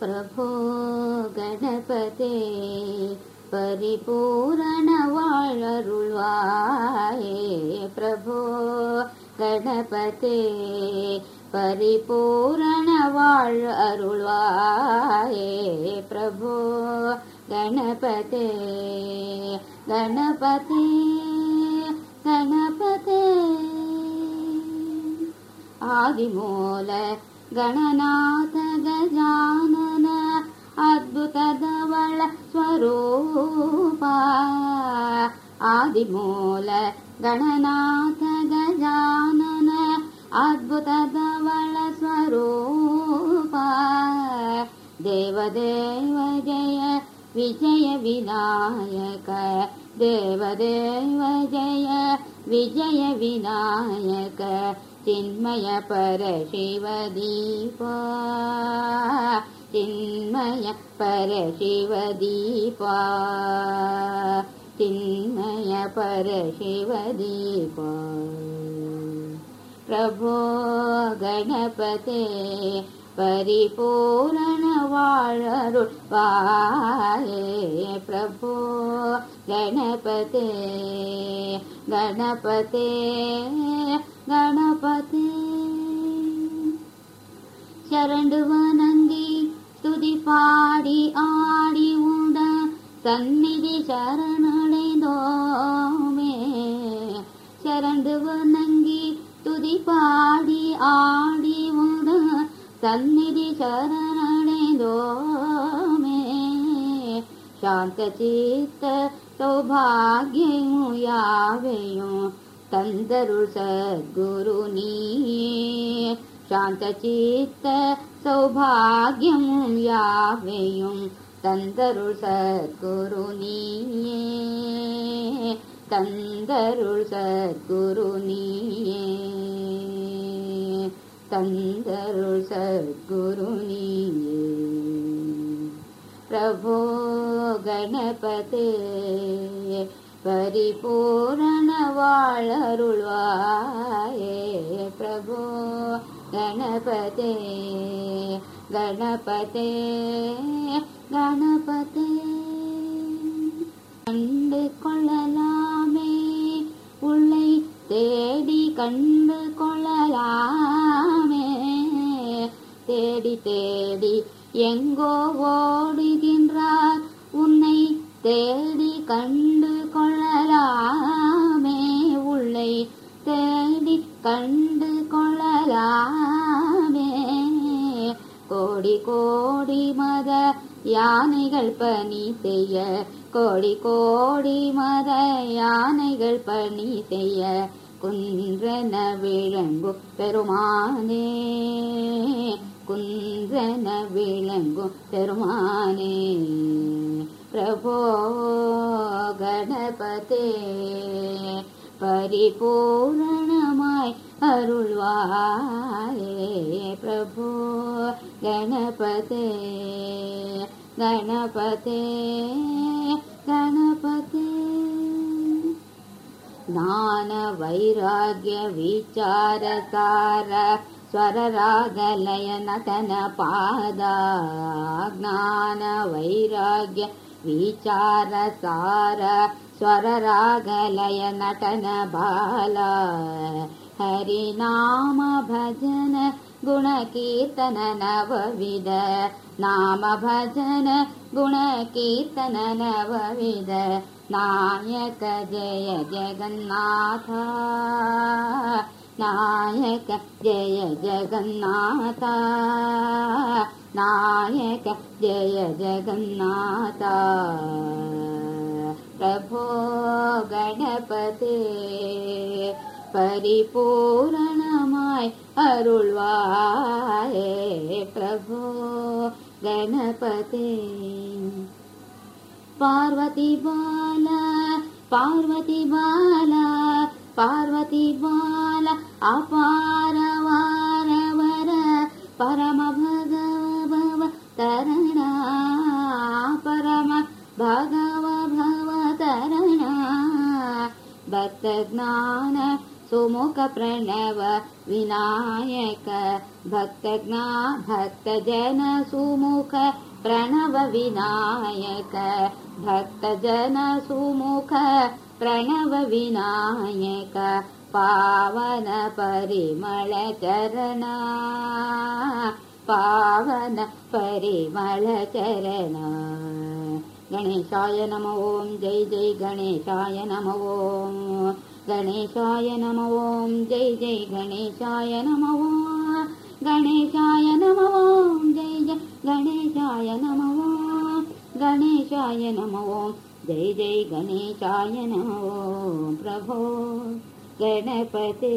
प्रभो गणपते परिपूरणवाळरुळ्वाये प्रभो गणपते परिपूरणवाळ अरुळ्वाये प्रभो गणपते गणपते गणपते। आदिमूल गणनाथ गजानन अद्भुतदवळ स्वरूप आदिमूल गणनाथ गजानन अद्भुतदवळ स्वरूप देवदेव जय विजय विनायक देवदेव जय विजय विनायक चिन्मय परशिवदीप। चिन्मय परशिवदीप चिन्मय परशिवदीप। प्रभो गणपते परिपूरणे प्रभो गणपते गणपते गणपते। शरण्ड आडि उड सन्निधि शरणे शरण् अन्निरिचरणे दोमे। शान्तचित् सौभाग्यं या वयं तन्दरु सद्गुरुनि शान्तचित्त सौभाग्यं या वेयं तन्दरु सद्गुरुनि तन्दरु सद्गुरुनिये தந்தருள் சத்குரு நீயே. பிரபோ கணபதே பரிபூரண வாழருள்வாயே பிரபோ கணபதே கணபதே கணபதே. கண்டு கொள்ளலாம். தேடி கண்டு கொள்ளலாமே. தேடி தேடி எங்கோ ஓடுகின்றார். உன்னை தேடி கண்டு கொள்ளலாமே. உள்ளை தேடி கண்டு கொள்ளலாமே. கோடி கோடி யானைகள் பணி செய்ய. கோடி கோடி மத யானைகள் பணி செய்ய. குன்றன விளங்கும் பெருமானே. குன்றன விளங்கும் பெருமானே. பிரபோ கணபதே. परिपूर्णमाय अरुळ्वाये प्रभो गणपते गणपते गणपते। ज्ञानवैराग्य विचारसार स्वररागलय नटन पादा ज्ञानवैराग्य विचारसार स्वररागलय नटन बाला। हरिनाम भजन गुणकीर्तन नवविद नाम भजन गुणकीर्तन नवविद नायक जय जगन्नाथ नायक जय जगन्नाथ नायक जय जगन्नाथ प्रभो गणपते परिपूरणमाय अरुळ्वाये प्रभो गणपते पार्वती बाला पार्वती बाला पार्वती बाला अपार वार वर परम भगव भव तरणा परम भगव भव तरणा ज्ञान सुमुख प्रणव विनायक भक्तज्ञा भक्तजन सुमुख प्रणव विनायक। भक्तजन सुमुख प्रणव विनायक। पावन परिमळ चरण। पावन परिमळ चरण। गणेशाय नम ॐ जय जय गणेशाय नम ॐ गणेशाय नम ॐ जय जय गणेशाय नम ॐ गणेशाय नम जय जय गणेशाय नम गणेशाय नम जय जय गणेशाय नम प्रभो गणपते